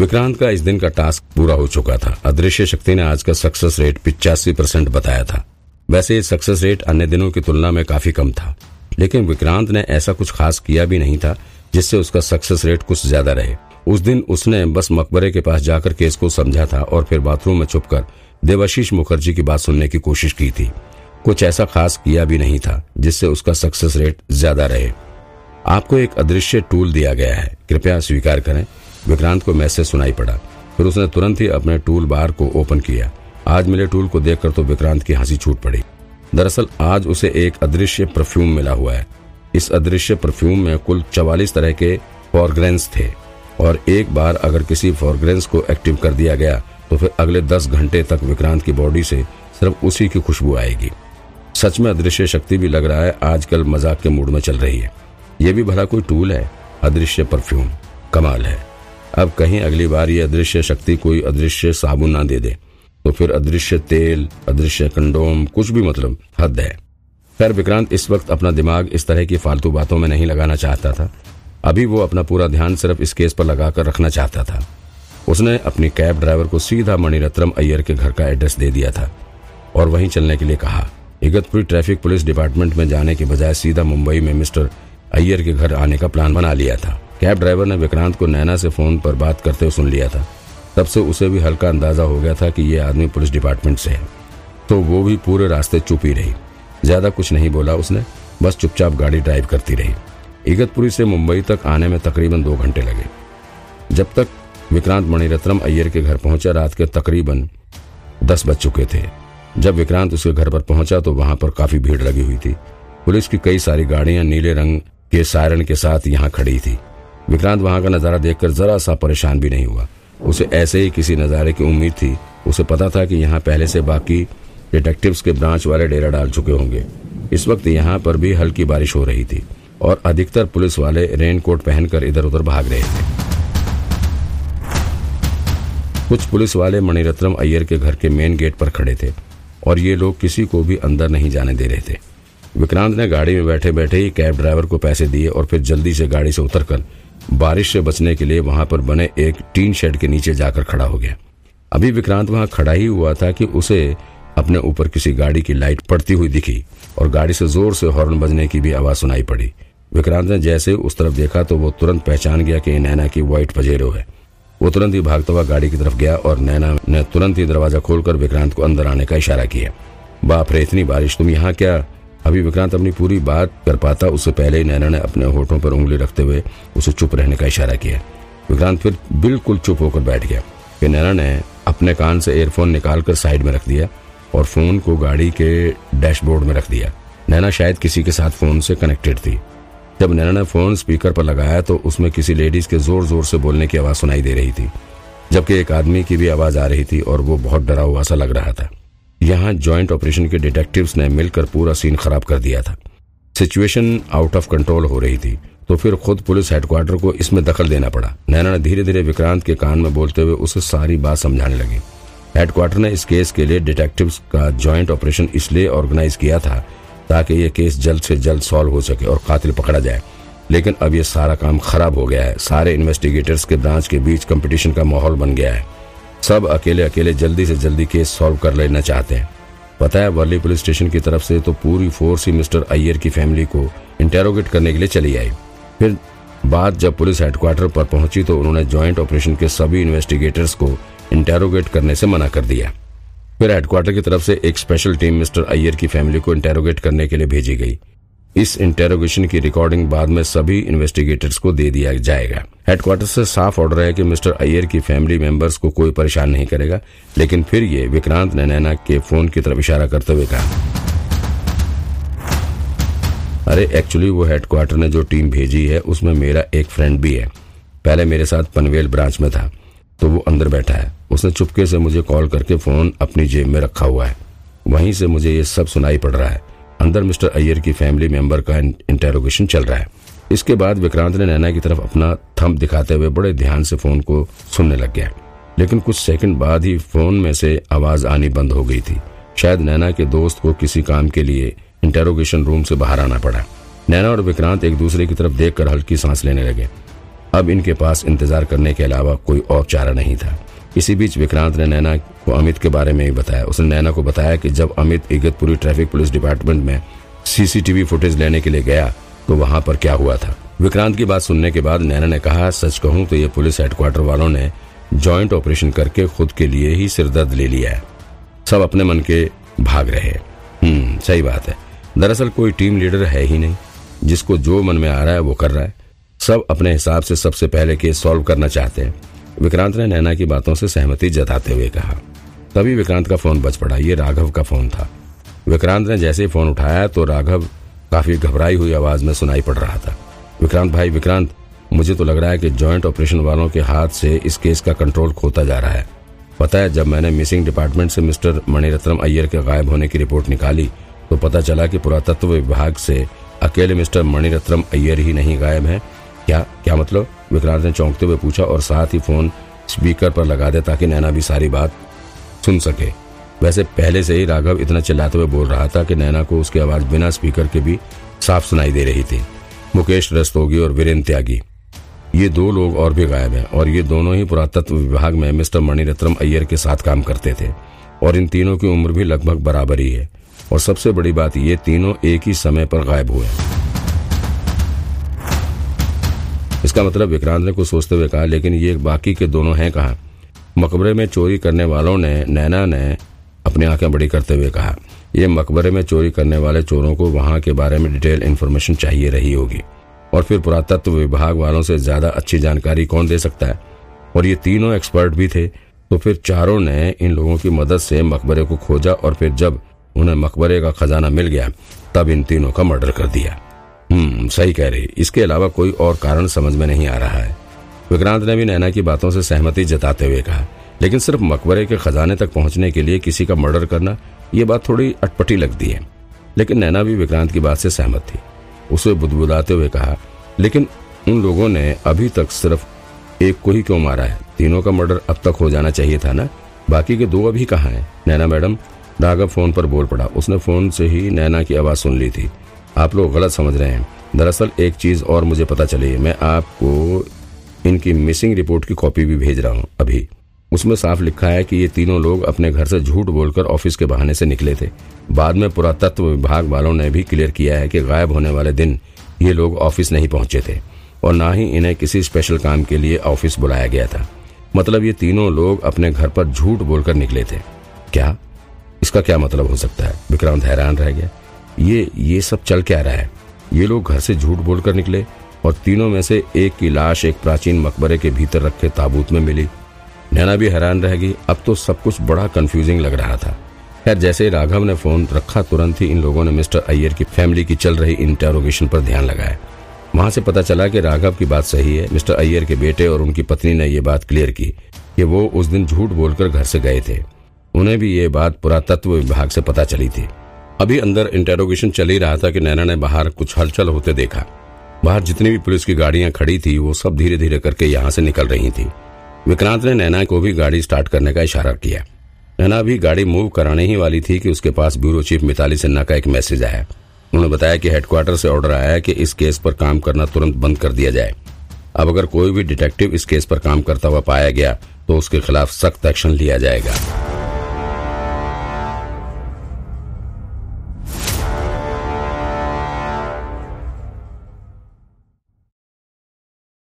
विक्रांत का इस दिन का टास्क पूरा हो चुका था। अदृश्य शक्ति ने आज का सक्सेस रेट पिचासी परसेंट बताया था। वैसे ये सक्सेस रेट अन्य दिनों की तुलना में काफ़ी कम था। लेकिन विक्रांत ने ऐसा कुछ खास किया भी नहीं था, जिससे उसका सक्सेस रेट कुछ ज़्यादा रहे। उस दिन उसने बस मकबरे के पास जाकर केस को समझा था और फिर बाथरूम में छुपकर देवाशीष मुखर्जी की बात सुनने की कोशिश की थी। कुछ ऐसा खास किया भी नहीं था, जिससे उसका सक्सेस रेट ज़्यादा रहे। आपको एक अदृश्य टूल दिया गया है। कृपया स्वीकार करें। विक्रांत को मैसेज सुनाई पड़ा। फिर उसने तुरंत ही अपने टूल बार को ओपन किया। आज मिले टूल को देखकर तो विक्रांत की हँसी छूट पड़ी। दरअसल आज उसे एक अदृश्य परफ्यूम मिला हुआ है। इस अदृश्य परफ्यूम में कुल चवालीस तरह के फॉरग्रेंस थे। और एक बार अगर किसी फॉरग्रेंस को एक्टिव कर दिया गया तो फिर अगले दस घंटे तक विक्रांत की बॉडी से सिर्फ़ उसी की खुशबू आएगी। सच में अदृश्य शक्ति भी लग रहा है, आजकल मज़ाक के मूड में चल रही है। ये भी भला कोई टूल है? अदृश्य परफ्यूम। कमाल है। अब कहीं अगली बार ये अदृश्य शक्ति कोई अदृश्य साबुन ना दे दे। तो फिर अदृश्य तेल, अदृश्य कंडोम, कुछ भी मतलब हद है। खैर, विक्रांत, इस वक्त अपना दिमाग इस तरह की फालतू बातों में नहीं लगाना चाहता था। अभी वो अपना पूरा ध्यान सिर्फ़ इस केस पर लगाकर रखना चाहता था। उसने अपनी कैब ड्राइवर को सीधा मणिरत्नम अय्यर के घर का एड्रेस दे दिया था और वहीं चलने के लिए कहा। इगतपुरी ट्रैफ़िक पुलिस डिपार्टमेंट में जाने के बजाय सीधा मुंबई में मिस्टर अय्यर के घर आने का प्लान बना लिया था। कैब ड्राइवर ने विक्रांत को नैना से फ़ोन पर बात करते हुए सुन लिया था। तब से उसे भी हल्का अंदाज़ा हो गया था कि ये आदमी पुलिस डिपार्टमेंट से है। तो वो भी पूरे रास्ते चुप ही रही। ज़्यादा कुछ नहीं बोला उसने, बस चुपचाप गाड़ी ड्राइव करती रही। इगतपुरी से मुंबई तक आने में तकरीबन दो घंटे लगे। जब तक विक्रांत मणिरत्नम अय्यर के घर पहुँचा, रात के तकरीबन दस बज चुके थे। जब विक्रांत उसके घर पर पहुँचा तो वहाँ पर काफ़ी भीड़ लगी हुई थी। पुलिस की कई सारी गाड़ियाँ नीले रंग के सायरन के साथ यहाँ खड़ी थी। विक्रांत वहाँ का नज़ारा देखकर जरा सा परेशान भी नहीं हुआ। उसे ऐसे ही किसी नजारे की उम्मीद थी। उसे पता था कि यहाँ पहले से बाकी डिटेक्टिव्स के ब्रांच वाले डेरा डाल चुके होंगे। इस वक्त यहाँ पर भी हल्की बारिश हो रही थी और अधिकतर पुलिस वाले रेनकोट पहनकर इधर उधर भाग रहे थे। कुछ पुलिस वाले मणिरत्नम अय्यर के घर के मेन गेट पर खड़े थे और ये लोग किसी को भी अंदर नहीं जाने दे रहे थे। विक्रांत ने गाड़ी में बैठे बैठे ही कैब ड्राइवर को पैसे दिए और फिर जल्दी से गाड़ी से उतरकर बारिश से बचने के लिए वहाँ पर बने एक टीन शेड के नीचे जाकर खड़ा हो गया। अभी विक्रांत वहाँ खड़ा ही हुआ था कि उसे अपने ऊपर किसी गाड़ी की लाइट पड़ती हुई दिखी और गाड़ी से ज़ोर से हॉर्न बजने की भी आवाज़ सुनाई पड़ी। विक्रांत ने जैसे उस तरफ़ देखा तो वो तुरंत पहचान गया कि नैना की व्हाइट पजेरो है। वो तुरंत ही भागता हुआ गाड़ी की तरफ़ गया और नैना ने तुरंत ही दरवाज़ा खोलकर विक्रांत को अंदर आने का इशारा किया। बाप रे, इतनी बारिश, तुम यहाँ क्या अभी विक्रांत अपनी पूरी बात कर पाता, उससे पहले ही नैना ने अपने होठों पर उंगली रखते हुए उसे चुप रहने का इशारा किया। विक्रांत फिर बिल्कुल चुप होकर बैठ गया। फिर नैना ने अपने कान से एयरफोन निकालकर साइड में रख दिया और फ़ोन को गाड़ी के डैशबोर्ड में रख दिया। नैना शायद किसी के साथ फ़ोन से कनेक्टेड थी। जब नैना ने फ़ोन स्पीकर पर लगाया तो उसमें किसी लेडीज़ के ज़ोर ज़ोर से बोलने की आवाज़ सुनाई दे रही थी। जबकि एक आदमी की भी आवाज़ आ रही थी और वो बहुत डरा हुआ सा लग रहा था। यहाँ ज्वाइंट ऑपरेशन के डिटेक्टिव्स ने मिलकर पूरा सीन खराब कर दिया था। सिचुएशन आउट ऑफ़ कंट्रोल हो रही थी तो फिर खुद पुलिस हेडक्वार्टर को इसमें दखल देना पड़ा। नैना ने धीरे धीरे विक्रांत के कान में बोलते हुए उसे सारी बात समझाने लगी। हेडक्वार्टर ने इस केस के लिए डिटेक्टिव्स का ज्वाइंट ऑपरेशन इसलिए ऑर्गेनाइज किया था ताकि ये केस जल्द से जल्द सॉल्व हो सके और कातिल पकड़ा जाए। लेकिन अब ये सारा काम खराब हो गया है। सारे इन्वेस्टिगेटर्स के ब्रांच के बीच कंपटीशन का माहौल बन गया है। सब अकेले अकेले जल्दी से जल्दी केस सॉल्व कर लेना चाहते हैं। पता है, वर्ली पुलिस स्टेशन की तरफ़ से तो पूरी फोर्स ही मिस्टर अय्यर की फैमिली को इंटेरोगेट करने के लिए चली आई। फिर बात जब पुलिस हेडक्वार्टर पर पहुँची तो उन्होंने ज्वाइंट ऑपरेशन के सभी इन्वेस्टिगेटर्स को इंटेरोगेट करने से मना कर दिया। फिर हेडक्वार्टर की तरफ़ से एक स्पेशल टीम मिस्टर अय्यर की फैमिली को इंटेरोगेट करने के लिए भेजी गई। इस इंटेरोगेशन की रिकॉर्डिंग बाद में सभी इन्वेस्टिगेटर्स को दे दिया जाएगा। हेडक्वार्टर से साफ़ ऑर्डर है कि मिस्टर अय्यर की फैमिली मेंबर्स को कोई परेशान नहीं करेगा, लेकिन फिर ये विक्रांत ने नैना के फ़ोन की तरफ़ इशारा करते हुए कहा। अरे एक्चुअली वो हेडक्वार्टर ने जो टीम भेजी है, उसमें मेरा एक फ्रेंड भी है। पहले मेरे साथ पनवेल ब्रांच में था तो वो अंदर बैठा है। उसने चुपके से मुझे कॉल करके फ़ोन अपनी जेब में रखा हुआ है। वहीं से मुझे ये सब सुनाई पड़ रहा है। अंदर मिस्टर अय्यर की फैमिली मेंबर का इंटेरोगेशन चल रहा है। इसके बाद विक्रांत ने नैना की तरफ़ अपना थंब दिखाते हुए बड़े ध्यान से फ़ोन को सुनने लग गया। लेकिन कुछ सेकंड बाद ही फ़ोन में से आवाज़ आनी बंद हो गई थी। शायद नैना के दोस्त को किसी काम के लिए इंटेरोगेशन रूम से बाहर आना पड़ा। नैना और विक्रांत एक दूसरे की तरफ़ देखकर हल्की सांस लेने लगे। अब इनके पास इंतज़ार करने के अलावा कोई और चारा नहीं था। इसी बीच विक्रांत ने नैना को अमित के बारे में ही बताया। उसने नैना को बताया कि जब Amit Igatpuri traffic police department में सीसीटीवी फुटेज लेने के लिए गया तो वहाँ पर क्या हुआ था? विक्रांत की बात सुनने के बाद नैना ने कहा, सच कहूँ तो ये पुलिस हेडक्वार्टर वालों ने जॉइंट ऑपरेशन करके खुद के लिए ही सिरदर्द ले लिया है। सब अपने मन के भाग रहे हम्म सही बात है। दरअसल कोई टीम लीडर है ही नहीं। जिसको जो मन में आ रहा है वो कर रहा है। सब अपने हिसाब से सबसे पहले केस सॉल्व करना चाहते हैं। विक्रांत ने नैना की बातों से सहमति जताते हुए कहा। तभी विक्रांत का फ़ोन बच पड़ा। ये राघव का फ़ोन था। विक्रांत ने जैसे ही फ़ोन उठाया तो राघव काफ़ी घबराई हुई आवाज़ में सुनाई पड़ रहा था। विक्रांत भाई, विक्रांत, मुझे तो लग रहा है कि जॉइंट ऑपरेशन वालों के हाथ से इस केस का कंट्रोल खोता जा रहा है। पता है, जब मैंने मिसिंग डिपार्टमेंट से मिस्टर मणिरत्नम अय्यर के गायब होने की रिपोर्ट निकाली तो पता चला कि पुरातत्व विभाग से अकेले मिस्टर मणिरत्नम अय्यर ही नहीं गायब है। क्या क्या मतलब? विक्रांत ने चौंकते हुए पूछा और साथ ही फ़ोन स्पीकर पर लगा दे ताकि नैना भी सारी बात सुन सके। वैसे पहले से ही राघव इतना चिल्लाते हुए बोल रहा था कि नैना को उसकी आवाज़ बिना स्पीकर के भी साफ़ सुनाई दे रही थी। मुकेश रस्तोगी और वीरेन त्यागी। ये दो लोग और भी गायब हैं और ये दोनों ही पुरातत्व विभाग में मिस्टर मणिरत्नम अय्यर के साथ काम करते थे और इन तीनों की उम्र भी लगभग बराबर ही। है और सबसे बड़ी बात, ये तीनों एक ही समय पर गायब हुए इसका मतलब विक्रांत ने कुछ सोचते हुए कहा, लेकिन ये बाकी के दोनों हैं कहा? मकबरे में चोरी करने वालों ने, नैना ने अपनी आँखें बड़ी करते हुए कहा यह मकबरे में चोरी करने वाले चोरों को वहाँ के बारे में डिटेल इन्फॉर्मेशन चाहिए रही होगी। और फिर पुरातत्व विभाग वालों से ज़्यादा अच्छी जानकारी कौन दे सकता है? और ये तीनों एक्सपर्ट भी थे तो फिर चारों ने इन लोगों की मदद से मकबरे को खोजा और फिर जब उन्हें मकबरे का खजाना मिल गया, तब इन तीनों का मर्डर कर दिया। हम्म सही कह रही इसके अलावा कोई और कारण समझ में नहीं आ रहा है। विक्रांत ने भी नैना की बातों से सहमति जताते हुए कहा लेकिन सिर्फ़ मकबरे के खजाने तक पहुँचने के लिए किसी का मर्डर करना, ये बात थोड़ी अटपटी लगती है। लेकिन नैना भी विक्रांत की बात से सहमत थी। उसे बुदबुदाते हुए कहा, लेकिन उन लोगों ने अभी तक सिर्फ़ एक को ही क्यों मारा है? तीनों का मर्डर अब तक हो जाना चाहिए था ना? बाकी के दो अभी कहाँ हैं? नैना मैडम राघव फ़ोन पर बोल पड़ा। उसने फ़ोन से ही नैना की आवाज़ सुन ली थी। आप लोग गलत समझ रहे हैं। दरअसल एक चीज़ और मुझे पता चली मैं आपको इनकी मिसिंग रिपोर्ट की कॉपी भी भेज रहा हूँ, अभी। उसमें साफ़ लिखा है कि ये तीनों लोग अपने घर से झूठ बोलकर ऑफ़िस के बहाने से निकले थे। बाद में पुरातत्व विभाग वालों ने भी क्लियर किया है कि गायब होने वाले दिन ये लोग ऑफ़िस नहीं पहुँचे थे, और न ही इन्हें किसी स्पेशल काम के लिए ऑफ़िस बुलाया गया था। मतलब ये तीनों लोग अपने घर पर झूठ बोलकर निकले थे। क्या? इसका क्या मतलब हो सकता है? विक्रांत हैरान रह गया। ये ये सब चल क्या रहा है? ये लोग घर से झूठ बोलकर निकले, और तीनों में से एक की लाश एक प्राचीन मकबरे के भीतर रखे ताबूत में मिली। नैना भी हैरान रह गई। अब तो सब कुछ बड़ा कंफ्यूजिंग लग रहा था। खैर, जैसे ही राघव ने फ़ोन रखा, तुरंत ही इन लोगों ने मिस्टर अय्यर की फैमिली की चल रही इंटेरोगेशन पर ध्यान लगाया। वहाँ से पता चला कि राघव की बात सही है। मिस्टर अय्यर के बेटे और उनकी पत्नी ने यह बात क्लियर की कि वो उस दिन झूठ बोलकर घर से गए थे। उन्हें भी ये बात पुरातत्व विभाग से पता चली थी। अभी अंदर इंटेरोगेशन चल ही रहा था कि नैना ने बाहर कुछ हलचल होते देखा। बाहर जितनी भी पुलिस की गाड़ियाँ खड़ी थी, वो सब धीरे धीरे करके यहाँ से निकल रही थी। विक्रांत ने नैना को भी गाड़ी स्टार्ट करने का इशारा किया। नैना भी गाड़ी मूव कराने ही वाली थी कि उसके पास ब्यूरो चीफ मिताली सिन्हा का एक मैसेज आया। उन्होंने बताया कि हेडक्वार्टर से ऑर्डर आया है कि इस केस पर काम करना तुरंत बंद कर दिया जाए। अब अगर कोई भी डिटेक्टिव इस केस पर काम करता हुआ पाया गया तो उसके खिलाफ सख्त एक्शन लिया जाएगा।